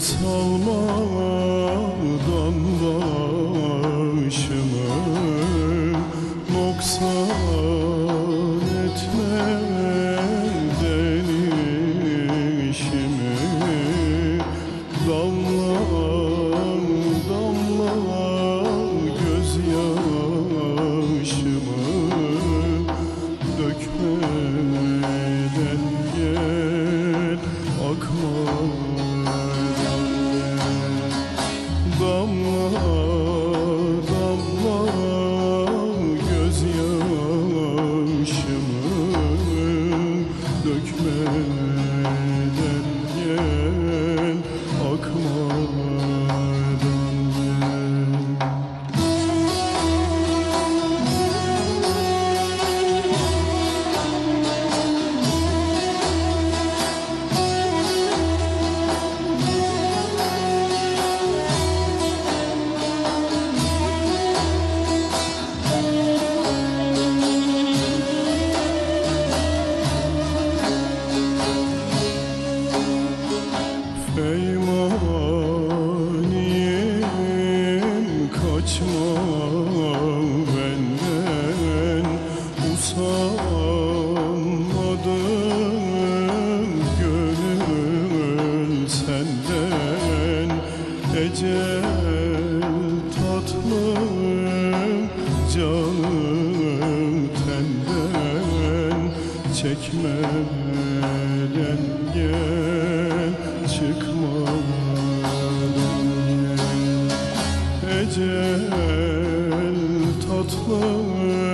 salmadan başımı noksan dökme benden usanmadım senden ecel tatlım canım tenden çekmeden gel çık mm.